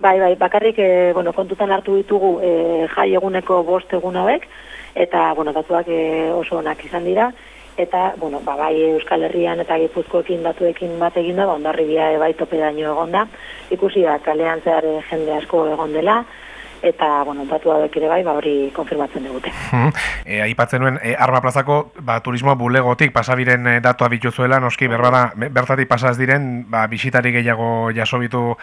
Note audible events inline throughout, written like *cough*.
Bai, bai, bakarrik, e, bueno, kontutan hartu ditugu e, jai eguneko bost egun hauek, eta, bueno, datuak e, oso onak izan dira, eta, bueno, ba, bai Euskal Herrian eta Gipuzkoekin datuekin bat egin da, ba, ondarri bia bai tope daño egon da, ikusi da, kalean zehar jende asko egon dela, eta bueno, datu hauek ere bai, ba hori konfirmatzen digute. E, aipatzen nuen e, Arma Plazako ba turismo bulegotik pasabiren e, datua bituzuela, noski berbada bertatik pasaz diren, ba bisitari gehiago jasobitu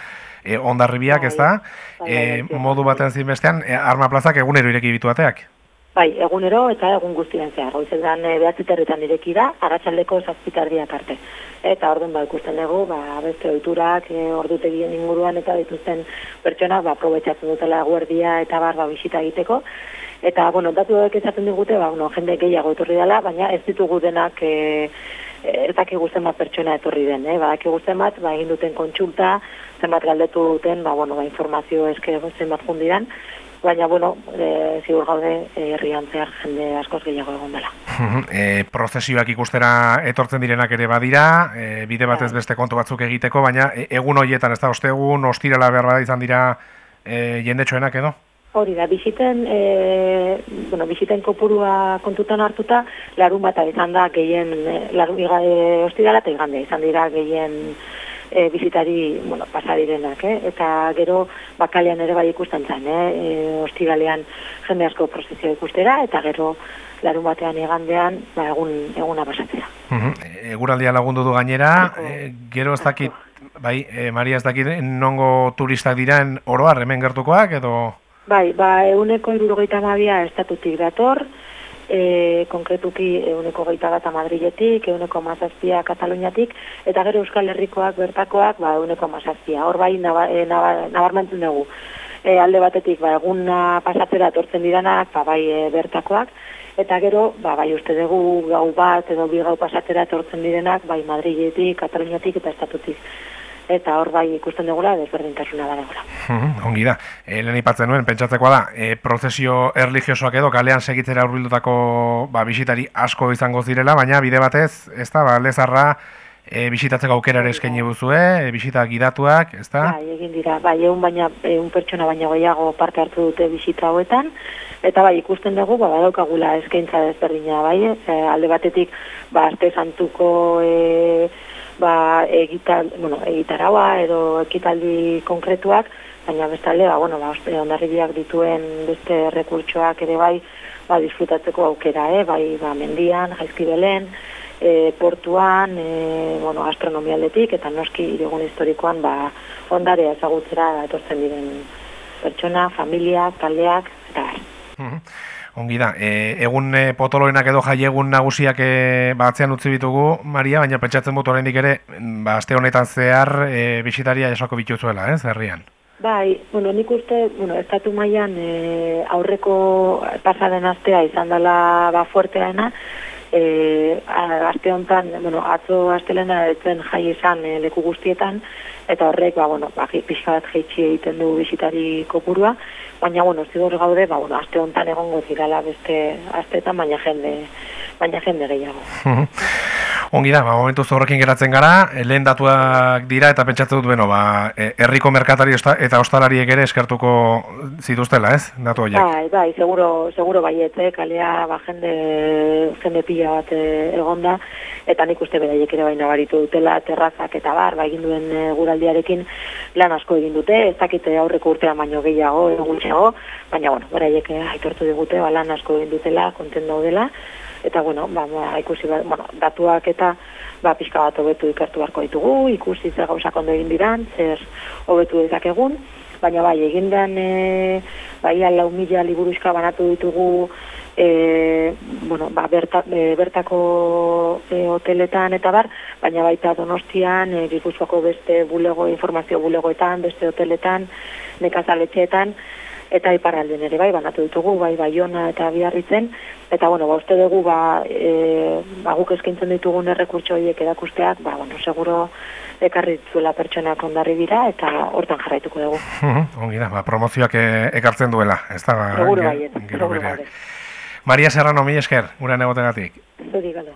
e, ondarribiak, bai, ezta? Bai, e, modu baten zin bestean, e, Arma Plazak egunero ireki bitu ateak. Bai, egunero eta egun guztien zehar. Goizetan e, behatziterritan ireki da, agatzaldeko zazpitardiak arte. Eta orden ba, ikusten dugu, ba, beste oiturak, e, ordutegien inguruan eta dituzten pertsonak, ba, probetxatzen dutela guardia eta bar, ba, bisita egiteko. Eta, bueno, datu dut ezaten digute, ba, bueno, jende gehiago etorri dela, baina ez ditugu denak e, ez daki guzten bat pertsona etorri den, eh? ba, guzten bat, ba, egin duten kontsulta, zenbat galdetu duten, ba, bueno, ba, informazio eske zenbat jundiran, baina, bueno, e, ziur gaude e, herrian zehar jende askoz gehiago egon dela. e, prozesioak ikustera etortzen direnak ere badira, e, bide batez bai. beste kontu batzuk egiteko, baina e, egun horietan, ez da, ostegun, ostirala berra izan dira e, jendetxoenak edo? Hori da, biziten, e, bueno, biziten kopurua kontutan hartuta, larun bat izan da gehien, larun, e, ostirala eta igande izan dira gehien e, bizitari bueno, pasadirenak, eh? eta gero bakalean ere bai ikusten zen, eh? e, ostigalean jende asko prozesio ikustera, eta gero larun batean egandean ba, egun, eguna pasatzea. Eguraldia lagundu du gainera, e, gero ez dakit, bai, e, Maria ez dakit, nongo turistak diren oroar hemen gertukoak, edo... Bai, ba, eguneko irurogeita mabia estatutik dator, e, konkretuki euneko gaita bat Madriletik, euneko mazazpia Kataluniatik, eta gero Euskal Herrikoak bertakoak, ba, euneko mazazpia. Hor bai, e, nabarmentzen dugu. E, alde batetik, ba, eguna pasatzera tortzen diranak, ba, bai e, bertakoak, eta gero, ba, bai uste dugu gau bat edo bi gau pasatzera tortzen direnak, bai Madriletik, Kataluniatik eta estatutik eta hor bai ikusten dugula desberdintasuna badagoela. ongi da. E, lehen ipatzen nuen, pentsatzekoa da, e, prozesio erligiosoak edo kalean segitzera urbildutako ba, bisitari asko izango zirela, baina bide batez, ez da, ba, lezarra e, bisitatzeko aukera ere eskaini buzue, e, bisita gidatuak, ez da? Bai, egin dira, bai, egun baina, egun pertsona baina gehiago parte hartu dute bisita hauetan, eta bai, ikusten dugu, ba, badaukagula eskaintza desberdina, bai, e, alde batetik, ba, arte santuko, e, ba, egital, bueno, egitaraua edo ekitaldi konkretuak, baina bestalde, ba, bueno, ba, ondarribiak dituen beste rekurtsoak ere bai, ba, disfrutatzeko aukera, eh? bai, ba, mendian, jaizkibelen, e, portuan, e, bueno, gastronomialdetik, eta noski irigun historikoan, ba, ondarea ezagutzera etortzen diren pertsona, familia, taldeak, eta Ongi da, e, egun e, potoloenak edo jai egun nagusiak e, batzean utzi bitugu, Maria, baina pentsatzen dut oraindik ere, ba, aste honetan zehar e, bisitaria jasoko bituzuela, ez, herrian? Bai, bueno, nik uste, bueno, estatu mailan e, aurreko pasaden astea izan dela ba, fuerteaena, e, aste honetan, bueno, atzo astelena etzen jai izan e, leku guztietan, eta horrek, ba, bueno, ba, pixka bat jaitsi egiten du bisitari kopurua, baina bueno, zigur gaude, ba bueno, aste hontan egongo zirala beste asteetan baina jende baina jende gehiago. *laughs* Ongi da, ba, momentu zorrekin geratzen gara, eh, lehen datuak dira eta pentsatzen dut, bueno, ba, eh, herriko merkatari eta ostalariek ere eskertuko zituztela, ez? Datu horiek. Bai, bai, seguro, seguro baiete, kalea ba, jende, jende pila bat eh, egonda, eta nik uste beraiek ere baina baritu dutela, terrazak eta bar, ba, egin duen guraldiarekin lan asko egin dute, ez dakite aurreko urtean baino gehiago, eguntxeago, baina, bueno, beraiek aitortu digute, ba, lan asko egin dutela, konten daudela, eta bueno, ba, ba, ikusi ba, bueno, datuak eta ba, pixka bat hobetu ikertu beharko ditugu, ikusi zer gauzak ondo egin diran, zer hobetu egun, baina bai, egin den, e, bai, lau mila liburuzka banatu ditugu, e, bueno, ba, berta, e, bertako e, hoteletan eta bar, baina baita donostian, e, beste bulego, informazio bulegoetan, beste hoteletan, nekazaletxeetan, eta iparralden ere bai, banatu ditugu, bai, baiona eta biarritzen, eta, bueno, ba, uste dugu, ba, e, ba, guk eskintzen ditugun errekurtso horiek edakusteak, ba, bueno, seguro ekarri zuela pertsonak ondarri dira, eta hortan jarraituko dugu. Ongi da, ba, promozioak e, ekartzen duela, ez da, ba, seguro. Maria Serrano, mi esker, gure negotegatik. Zuri, galo.